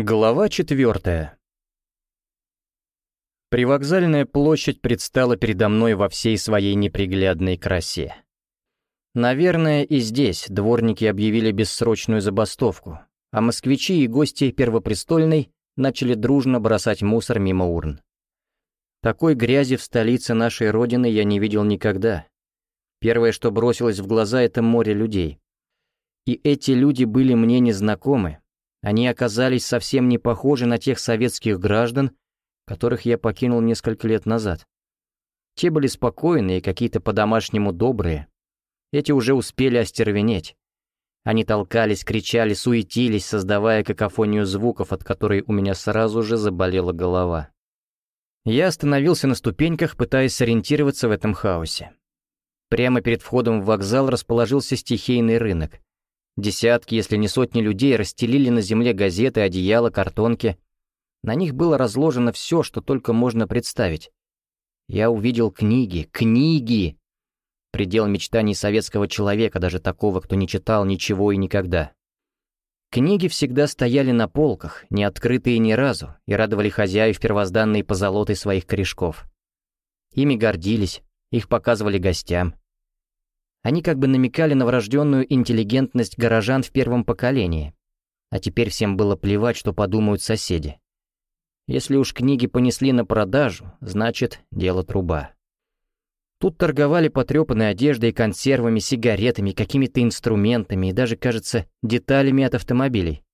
Глава четвертая. Привокзальная площадь предстала передо мной во всей своей неприглядной красе. Наверное, и здесь дворники объявили бессрочную забастовку, а москвичи и гости Первопрестольной начали дружно бросать мусор мимо урн. Такой грязи в столице нашей родины я не видел никогда. Первое, что бросилось в глаза, это море людей. И эти люди были мне незнакомы, они оказались совсем не похожи на тех советских граждан, которых я покинул несколько лет назад. Те были спокойные, какие-то по-домашнему добрые. Эти уже успели остервенеть. Они толкались, кричали, суетились, создавая какофонию звуков, от которой у меня сразу же заболела голова. Я остановился на ступеньках, пытаясь сориентироваться в этом хаосе. Прямо перед входом в вокзал расположился стихийный рынок. Десятки, если не сотни людей расстелили на земле газеты, одеяла, картонки. На них было разложено все, что только можно представить. Я увидел книги, книги! Предел мечтаний советского человека, даже такого, кто не читал ничего и никогда. Книги всегда стояли на полках, не открытые ни разу, и радовали хозяев первозданной позолотой своих корешков. Ими гордились, их показывали гостям. Они как бы намекали на врожденную интеллигентность горожан в первом поколении. А теперь всем было плевать, что подумают соседи. Если уж книги понесли на продажу, значит, дело труба. Тут торговали потрепанной одеждой, консервами, сигаретами, какими-то инструментами и даже, кажется, деталями от автомобилей.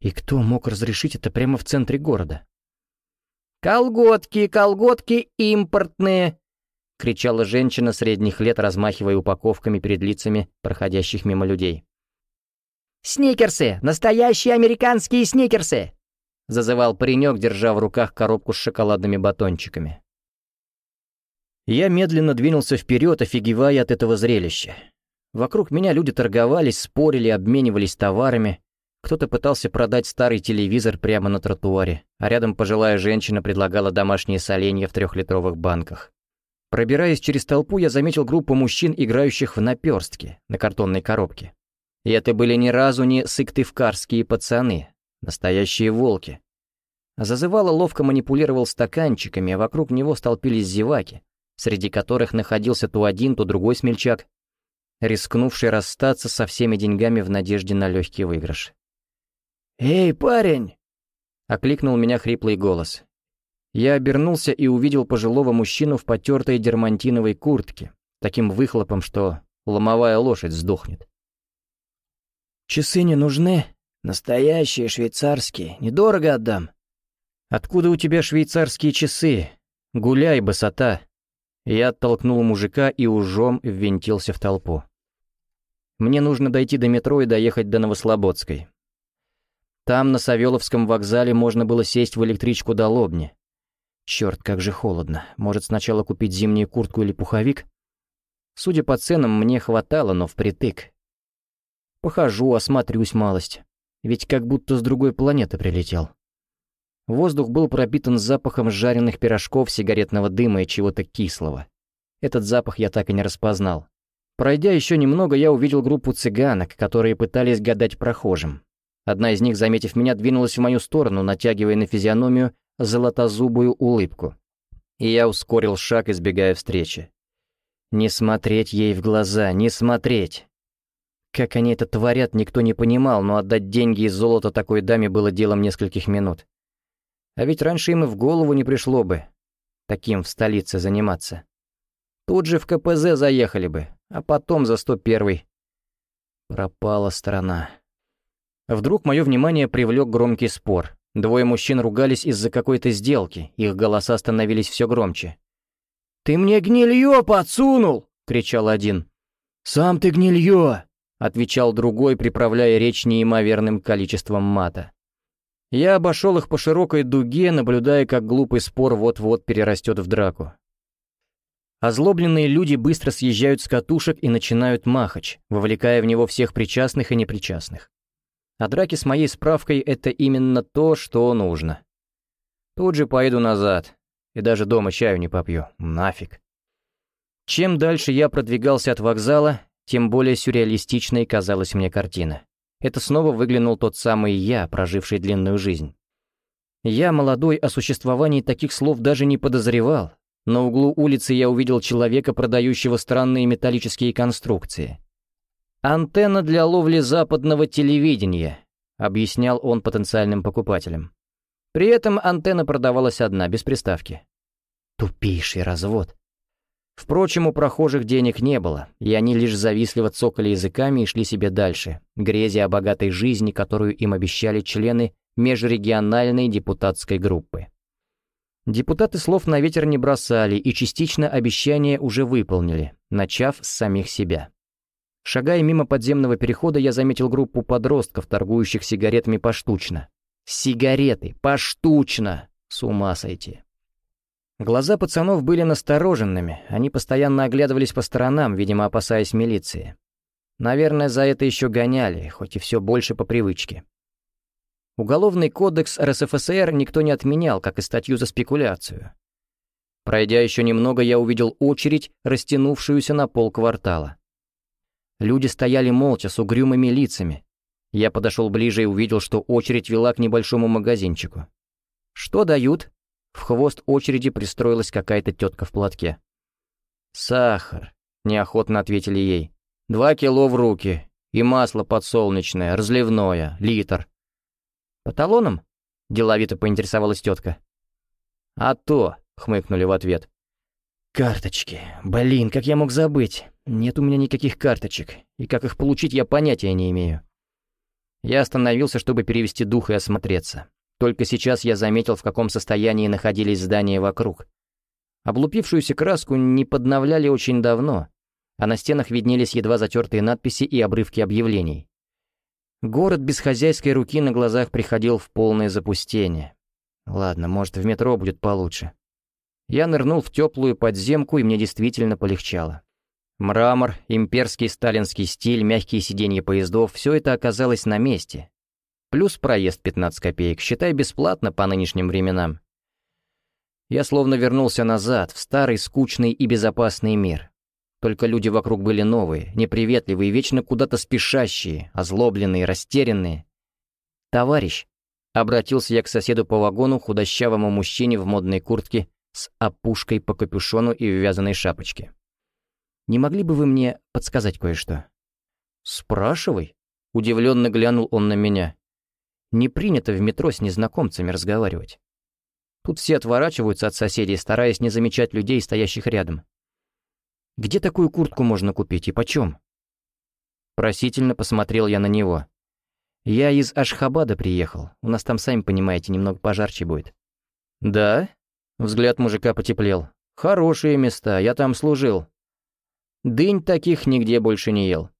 И кто мог разрешить это прямо в центре города? «Колготки, колготки импортные!» — кричала женщина средних лет, размахивая упаковками перед лицами проходящих мимо людей. «Сникерсы! Настоящие американские сникерсы!» — зазывал паренек, держа в руках коробку с шоколадными батончиками. Я медленно двинулся вперед, офигевая от этого зрелища. Вокруг меня люди торговались, спорили, обменивались товарами. Кто-то пытался продать старый телевизор прямо на тротуаре, а рядом пожилая женщина предлагала домашние соленья в трехлитровых банках. Пробираясь через толпу, я заметил группу мужчин, играющих в наперстки на картонной коробке. И это были ни разу не сыктывкарские пацаны, настоящие волки. Зазывало ловко манипулировал стаканчиками, а вокруг него столпились зеваки, среди которых находился то один, то другой смельчак, рискнувший расстаться со всеми деньгами в надежде на легкий выигрыш. «Эй, парень!» — окликнул меня хриплый голос. Я обернулся и увидел пожилого мужчину в потертой дермантиновой куртке, таким выхлопом, что ломовая лошадь сдохнет. «Часы не нужны? Настоящие, швейцарские. Недорого отдам». «Откуда у тебя швейцарские часы? Гуляй, босота!» Я оттолкнул мужика и ужом ввинтился в толпу. Мне нужно дойти до метро и доехать до Новослободской. Там, на Савеловском вокзале, можно было сесть в электричку до Лобни. Черт, как же холодно. Может, сначала купить зимнюю куртку или пуховик? Судя по ценам, мне хватало, но впритык. Похожу, осмотрюсь малость. Ведь как будто с другой планеты прилетел. Воздух был пропитан запахом жареных пирожков, сигаретного дыма и чего-то кислого. Этот запах я так и не распознал. Пройдя еще немного, я увидел группу цыганок, которые пытались гадать прохожим. Одна из них, заметив меня, двинулась в мою сторону, натягивая на физиономию золотозубую улыбку. И я ускорил шаг, избегая встречи. Не смотреть ей в глаза, не смотреть. Как они это творят, никто не понимал, но отдать деньги и золото такой даме было делом нескольких минут. А ведь раньше им и в голову не пришло бы таким в столице заниматься. Тут же в КПЗ заехали бы, а потом за 101-й. Пропала страна. Вдруг мое внимание привлек громкий спор. Двое мужчин ругались из-за какой-то сделки, их голоса становились все громче. «Ты мне гнилье подсунул!» — кричал один. «Сам ты гнилье!» — отвечал другой, приправляя речь неимоверным количеством мата. Я обошел их по широкой дуге, наблюдая, как глупый спор вот-вот перерастет в драку. Озлобленные люди быстро съезжают с катушек и начинают махач, вовлекая в него всех причастных и непричастных. А драки с моей справкой — это именно то, что нужно. Тут же поеду назад. И даже дома чаю не попью. Нафиг. Чем дальше я продвигался от вокзала, тем более сюрреалистичной казалась мне картина. это снова выглянул тот самый я, проживший длинную жизнь. Я, молодой, о существовании таких слов даже не подозревал. На углу улицы я увидел человека, продающего странные металлические конструкции. «Антенна для ловли западного телевидения», — объяснял он потенциальным покупателям. При этом антенна продавалась одна, без приставки. Тупейший развод. Впрочем, у прохожих денег не было, и они лишь завистливо цокали языками и шли себе дальше, грезя о богатой жизни, которую им обещали члены межрегиональной депутатской группы. Депутаты слов на ветер не бросали и частично обещания уже выполнили, начав с самих себя. Шагая мимо подземного перехода, я заметил группу подростков, торгующих сигаретами поштучно. Сигареты, поштучно! С ума сойти. Глаза пацанов были настороженными, они постоянно оглядывались по сторонам, видимо, опасаясь милиции. Наверное, за это еще гоняли, хоть и все больше по привычке. Уголовный кодекс РСФСР никто не отменял, как и статью за спекуляцию. Пройдя еще немного, я увидел очередь, растянувшуюся на полквартала. Люди стояли молча, с угрюмыми лицами. Я подошел ближе и увидел, что очередь вела к небольшому магазинчику. «Что дают?» В хвост очереди пристроилась какая-то тетка в платке. «Сахар», — неохотно ответили ей. «Два кило в руки. И масло подсолнечное, разливное, литр». «По талонам?» — деловито поинтересовалась тетка. «А то», — хмыкнули в ответ. «Карточки. Блин, как я мог забыть? Нет у меня никаких карточек, и как их получить, я понятия не имею». Я остановился, чтобы перевести дух и осмотреться. Только сейчас я заметил, в каком состоянии находились здания вокруг. Облупившуюся краску не подновляли очень давно, а на стенах виднелись едва затертые надписи и обрывки объявлений. Город без хозяйской руки на глазах приходил в полное запустение. Ладно, может, в метро будет получше. Я нырнул в теплую подземку, и мне действительно полегчало. Мрамор, имперский сталинский стиль, мягкие сиденья поездов — все это оказалось на месте. Плюс проезд 15 копеек, считай бесплатно по нынешним временам. Я словно вернулся назад, в старый, скучный и безопасный мир. Только люди вокруг были новые, неприветливые, вечно куда-то спешащие, озлобленные, растерянные. «Товарищ», — обратился я к соседу по вагону, худощавому мужчине в модной куртке с опушкой по капюшону и в вязаной шапочке. «Не могли бы вы мне подсказать кое-что?» «Спрашивай», — удивленно глянул он на меня. «Не принято в метро с незнакомцами разговаривать. Тут все отворачиваются от соседей, стараясь не замечать людей, стоящих рядом. Где такую куртку можно купить и почем?» Просительно посмотрел я на него. «Я из Ашхабада приехал. У нас там, сами понимаете, немного пожарче будет». «Да?» Взгляд мужика потеплел. «Хорошие места, я там служил. Дынь таких нигде больше не ел.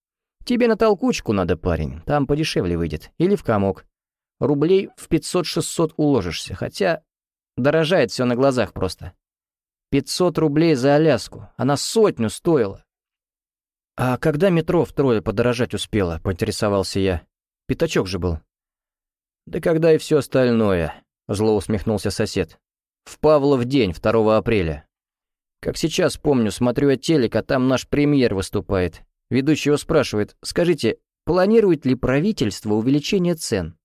Тебе на толкучку надо, парень, там подешевле выйдет. Или в комок. Рублей в 500-600 уложишься, хотя дорожает все на глазах просто. 500 рублей за Аляску, она сотню стоила. «А когда метро втрое подорожать успело?» — поинтересовался я. «Пятачок же был». «Да когда и все остальное», — зло усмехнулся сосед. В Павлов день, 2 апреля. Как сейчас помню, смотрю я телек, а там наш премьер выступает. Ведущий его спрашивает, скажите, планирует ли правительство увеличение цен?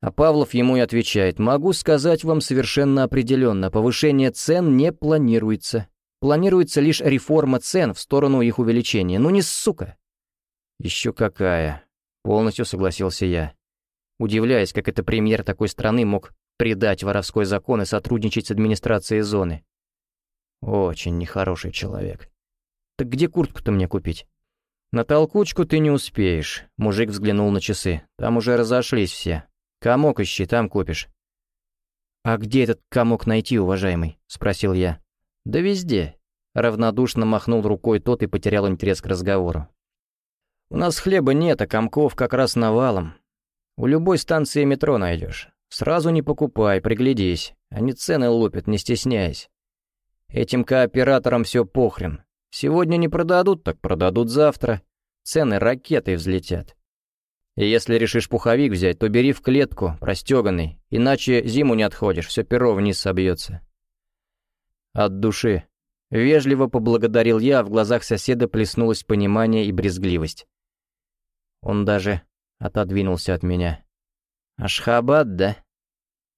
А Павлов ему и отвечает, могу сказать вам совершенно определенно, повышение цен не планируется. Планируется лишь реформа цен в сторону их увеличения. Ну не сука. Еще какая. Полностью согласился я. Удивляясь, как это премьер такой страны мог предать воровской закон и сотрудничать с администрацией зоны. Очень нехороший человек. Так где куртку-то мне купить? На толкучку ты не успеешь. Мужик взглянул на часы. Там уже разошлись все. Комок ищи, там купишь. А где этот комок найти, уважаемый? Спросил я. Да везде. Равнодушно махнул рукой тот и потерял интерес к разговору. У нас хлеба нет, а комков как раз навалом. У любой станции метро найдешь. Сразу не покупай, приглядись. Они цены лупят, не стесняясь. Этим кооператорам все похрен. Сегодня не продадут, так продадут завтра. Цены ракетой взлетят. И если решишь пуховик взять, то бери в клетку, простеганный, иначе зиму не отходишь, все перо вниз собьется. От души. Вежливо поблагодарил я, а в глазах соседа плеснулось понимание и брезгливость. Он даже отодвинулся от меня. «Ашхабад, да?»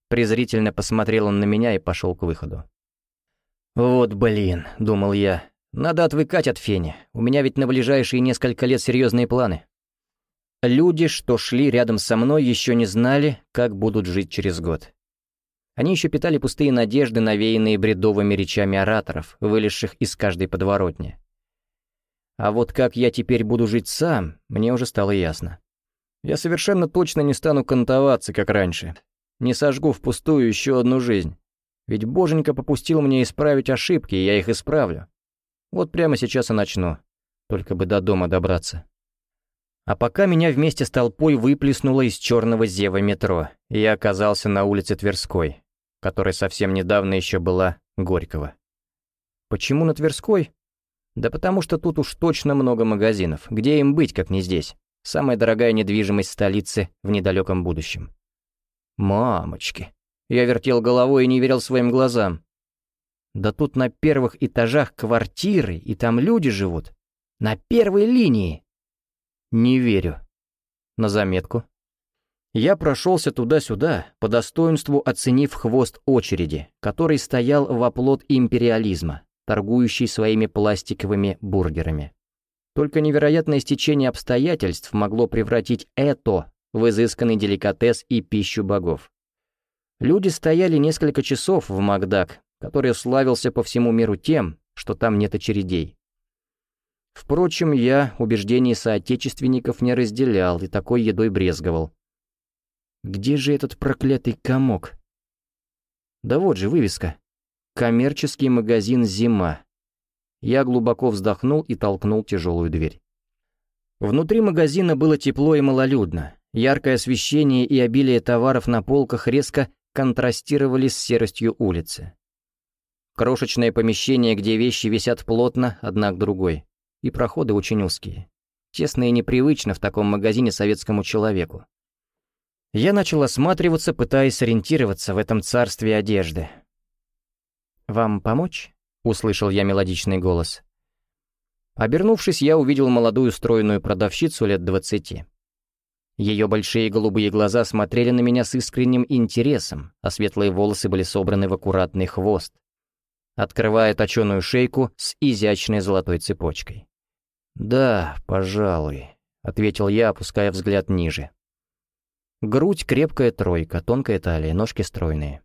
Презрительно посмотрел он на меня и пошел к выходу. «Вот блин», — думал я, — «надо отвыкать от фени. У меня ведь на ближайшие несколько лет серьезные планы». Люди, что шли рядом со мной, еще не знали, как будут жить через год. Они еще питали пустые надежды, навеянные бредовыми речами ораторов, вылезших из каждой подворотни. А вот как я теперь буду жить сам, мне уже стало ясно. Я совершенно точно не стану кантоваться, как раньше. Не сожгу впустую еще одну жизнь. Ведь боженька попустил мне исправить ошибки, и я их исправлю. Вот прямо сейчас и начну. Только бы до дома добраться. А пока меня вместе с толпой выплеснуло из черного зева метро, и я оказался на улице Тверской, которая совсем недавно еще была Горького. Почему на Тверской? Да потому что тут уж точно много магазинов. Где им быть, как не здесь? Самая дорогая недвижимость столицы в недалеком будущем. Мамочки. Я вертел головой и не верил своим глазам. Да тут на первых этажах квартиры, и там люди живут. На первой линии. Не верю. На заметку. Я прошелся туда-сюда, по достоинству оценив хвост очереди, который стоял в оплот империализма, торгующий своими пластиковыми бургерами. Только невероятное стечение обстоятельств могло превратить это в изысканный деликатес и пищу богов. Люди стояли несколько часов в Макдак, который славился по всему миру тем, что там нет очередей. Впрочем, я убеждений соотечественников не разделял и такой едой брезговал. Где же этот проклятый комок? Да вот же вывеска. Коммерческий магазин «Зима». Я глубоко вздохнул и толкнул тяжелую дверь. Внутри магазина было тепло и малолюдно. Яркое освещение и обилие товаров на полках резко контрастировали с серостью улицы. Крошечное помещение, где вещи висят плотно, одна к другой и проходы очень узкие. Тесно и непривычно в таком магазине советскому человеку. Я начал осматриваться, пытаясь ориентироваться в этом царстве одежды. «Вам помочь?» — услышал я мелодичный голос. Обернувшись, я увидел молодую стройную продавщицу лет двадцати. Ее большие голубые глаза смотрели на меня с искренним интересом, а светлые волосы были собраны в аккуратный хвост, открывая точеную шейку с изящной золотой цепочкой. «Да, пожалуй», — ответил я, опуская взгляд ниже. Грудь крепкая тройка, тонкая талия, ножки стройные.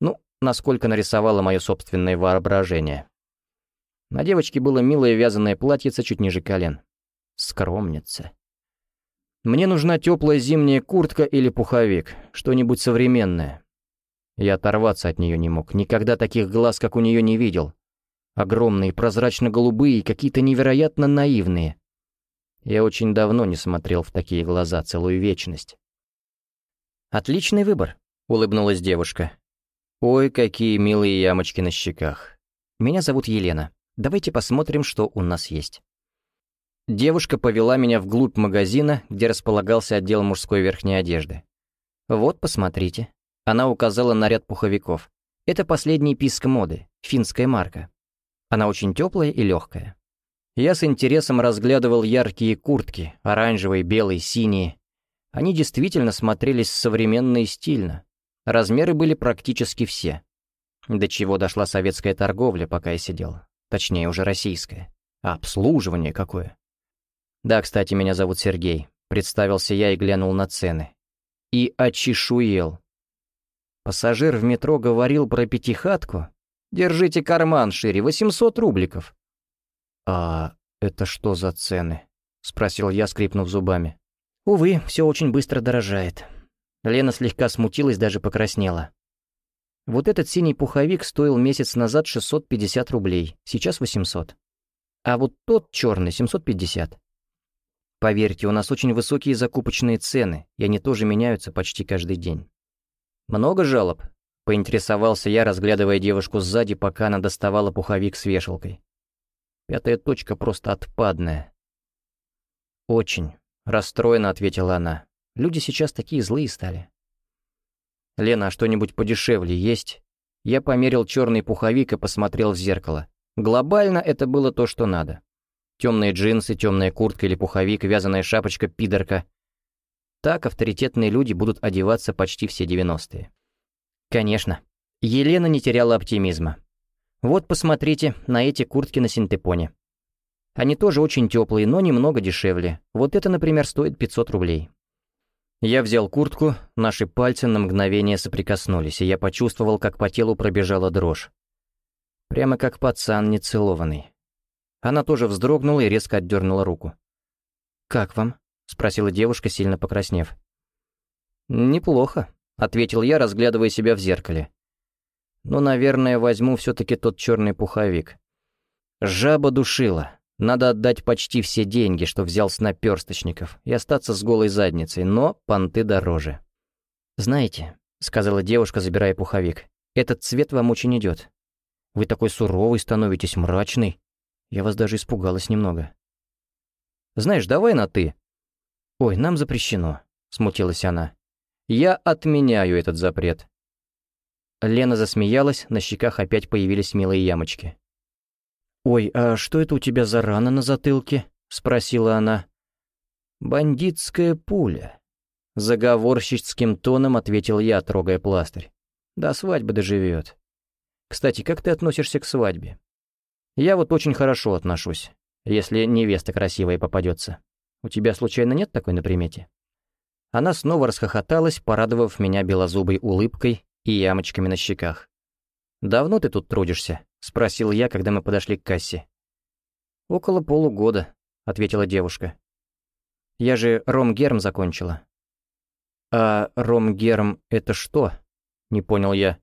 Ну, насколько нарисовало мое собственное воображение. На девочке было милое вязаное платьице чуть ниже колен. Скромница. Мне нужна теплая зимняя куртка или пуховик, что-нибудь современное. Я оторваться от нее не мог, никогда таких глаз, как у нее, не видел. Огромные, прозрачно-голубые, какие-то невероятно наивные. Я очень давно не смотрел в такие глаза целую вечность. «Отличный выбор», — улыбнулась девушка. «Ой, какие милые ямочки на щеках. Меня зовут Елена. Давайте посмотрим, что у нас есть». Девушка повела меня вглубь магазина, где располагался отдел мужской верхней одежды. «Вот, посмотрите». Она указала на ряд пуховиков. Это последний писк моды, финская марка. Она очень теплая и легкая. Я с интересом разглядывал яркие куртки, оранжевые, белые, синие. Они действительно смотрелись современно и стильно. Размеры были практически все. До чего дошла советская торговля, пока я сидел. Точнее, уже российская. А обслуживание какое. Да, кстати, меня зовут Сергей. Представился я и глянул на цены. И очешуел. Пассажир в метро говорил про пятихатку, Держите карман шире, 800 рубликов». «А это что за цены?» — спросил я, скрипнув зубами. «Увы, все очень быстро дорожает». Лена слегка смутилась, даже покраснела. Вот этот синий пуховик стоил месяц назад 650 рублей, сейчас 800. А вот тот черный 750. Поверьте, у нас очень высокие закупочные цены, и они тоже меняются почти каждый день. Много жалоб? Поинтересовался я, разглядывая девушку сзади, пока она доставала пуховик с вешалкой. Пятая точка просто отпадная. «Очень», — расстроенно ответила она. «Люди сейчас такие злые стали». «Лена, а что-нибудь подешевле есть?» Я померил черный пуховик и посмотрел в зеркало. Глобально это было то, что надо. Темные джинсы, темная куртка или пуховик, вязаная шапочка, пидорка. Так авторитетные люди будут одеваться почти все девяностые. Конечно. Елена не теряла оптимизма. Вот посмотрите на эти куртки на синтепоне. Они тоже очень теплые, но немного дешевле. Вот это, например, стоит 500 рублей. Я взял куртку, наши пальцы на мгновение соприкоснулись, и я почувствовал, как по телу пробежала дрожь. Прямо как пацан нецелованный. Она тоже вздрогнула и резко отдернула руку. «Как вам?» — спросила девушка, сильно покраснев. «Неплохо», — ответил я, разглядывая себя в зеркале. «Но, наверное, возьму все-таки тот черный пуховик». Жаба душила. Надо отдать почти все деньги, что взял с наперсточников, и остаться с голой задницей, но понты дороже. «Знаете», — сказала девушка, забирая пуховик, — «этот цвет вам очень идет. Вы такой суровый становитесь, мрачный. Я вас даже испугалась немного». «Знаешь, давай на «ты». «Ой, нам запрещено», — смутилась она. «Я отменяю этот запрет». Лена засмеялась, на щеках опять появились милые ямочки. «Ой, а что это у тебя за рана на затылке?» — спросила она. «Бандитская пуля», — заговорщицким тоном ответил я, трогая пластырь. «До свадьбы доживет. Кстати, как ты относишься к свадьбе?» «Я вот очень хорошо отношусь, если невеста красивая попадется. У тебя случайно нет такой на примете?» Она снова расхохоталась, порадовав меня белозубой улыбкой и ямочками на щеках. «Давно ты тут трудишься?» — спросил я, когда мы подошли к кассе. «Около полугода», — ответила девушка. «Я же Ромгерм закончила». «А Ромгерм — это что?» — не понял я.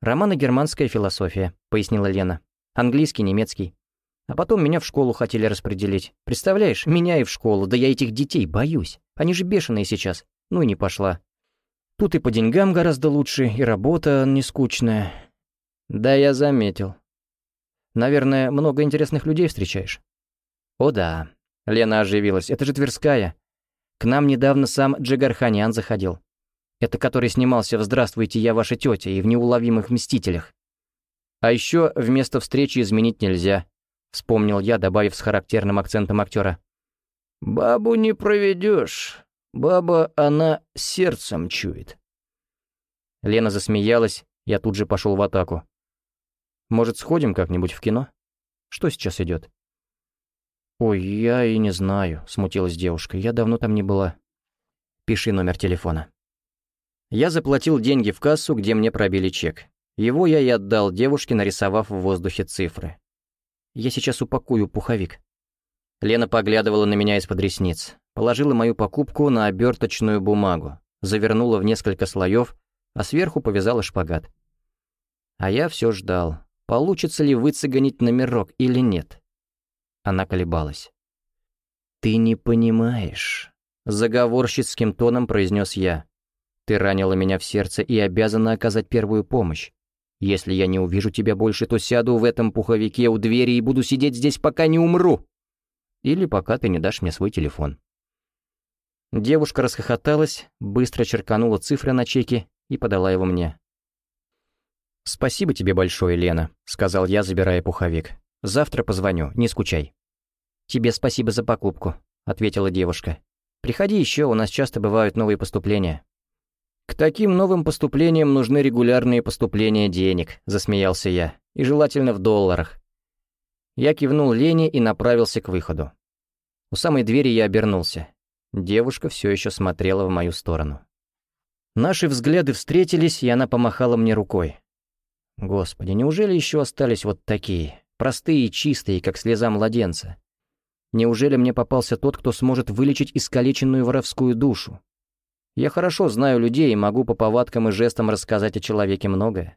«Романо-германская философия», — пояснила Лена. «Английский, немецкий. А потом меня в школу хотели распределить. Представляешь, меня и в школу, да я этих детей боюсь. Они же бешеные сейчас. Ну и не пошла. Тут и по деньгам гораздо лучше, и работа не скучная. «Да, я заметил. Наверное, много интересных людей встречаешь?» «О да», — Лена оживилась, — «это же Тверская. К нам недавно сам Джигарханян заходил. Это который снимался в «Здравствуйте, я ваша тетя» и в «Неуловимых мстителях». А еще вместо встречи изменить нельзя, вспомнил я, добавив с характерным акцентом актера. «Бабу не проведешь. Баба, она сердцем чует». Лена засмеялась, я тут же пошел в атаку. Может, сходим как-нибудь в кино? Что сейчас идет? «Ой, я и не знаю», — смутилась девушка. «Я давно там не была». «Пиши номер телефона». Я заплатил деньги в кассу, где мне пробили чек. Его я и отдал девушке, нарисовав в воздухе цифры. «Я сейчас упакую пуховик». Лена поглядывала на меня из-под ресниц, положила мою покупку на оберточную бумагу, завернула в несколько слоев, а сверху повязала шпагат. А я все ждал, Получится ли выцегонить номерок или нет? Она колебалась. «Ты не понимаешь», — заговорщицким тоном произнес я. «Ты ранила меня в сердце и обязана оказать первую помощь. Если я не увижу тебя больше, то сяду в этом пуховике у двери и буду сидеть здесь, пока не умру. Или пока ты не дашь мне свой телефон». Девушка расхохоталась, быстро черканула цифры на чеке и подала его мне. «Спасибо тебе большое, Лена», — сказал я, забирая пуховик. «Завтра позвоню, не скучай». «Тебе спасибо за покупку», — ответила девушка. «Приходи еще, у нас часто бывают новые поступления». «К таким новым поступлениям нужны регулярные поступления денег», — засмеялся я, — «и желательно в долларах». Я кивнул Лене и направился к выходу. У самой двери я обернулся. Девушка все еще смотрела в мою сторону. Наши взгляды встретились, и она помахала мне рукой. Господи, неужели еще остались вот такие, простые и чистые, как слеза младенца? Неужели мне попался тот, кто сможет вылечить искалеченную воровскую душу? Я хорошо знаю людей и могу по повадкам и жестам рассказать о человеке многое.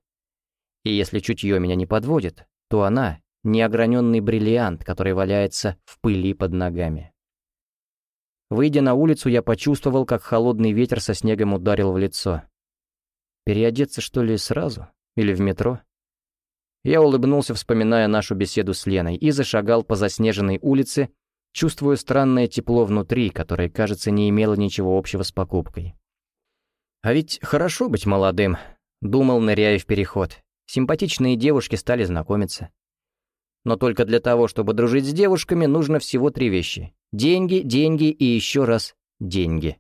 И если чутье меня не подводит, то она — неограненный бриллиант, который валяется в пыли под ногами. Выйдя на улицу, я почувствовал, как холодный ветер со снегом ударил в лицо. Переодеться, что ли, сразу? Или в метро? Я улыбнулся, вспоминая нашу беседу с Леной, и зашагал по заснеженной улице, чувствуя странное тепло внутри, которое, кажется, не имело ничего общего с покупкой. А ведь хорошо быть молодым, думал, ныряя в переход. Симпатичные девушки стали знакомиться. Но только для того, чтобы дружить с девушками, нужно всего три вещи. Деньги, деньги и еще раз деньги.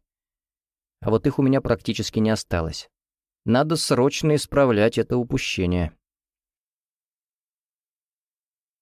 а вот их у меня практически не осталось. Надо срочно исправлять это упущение.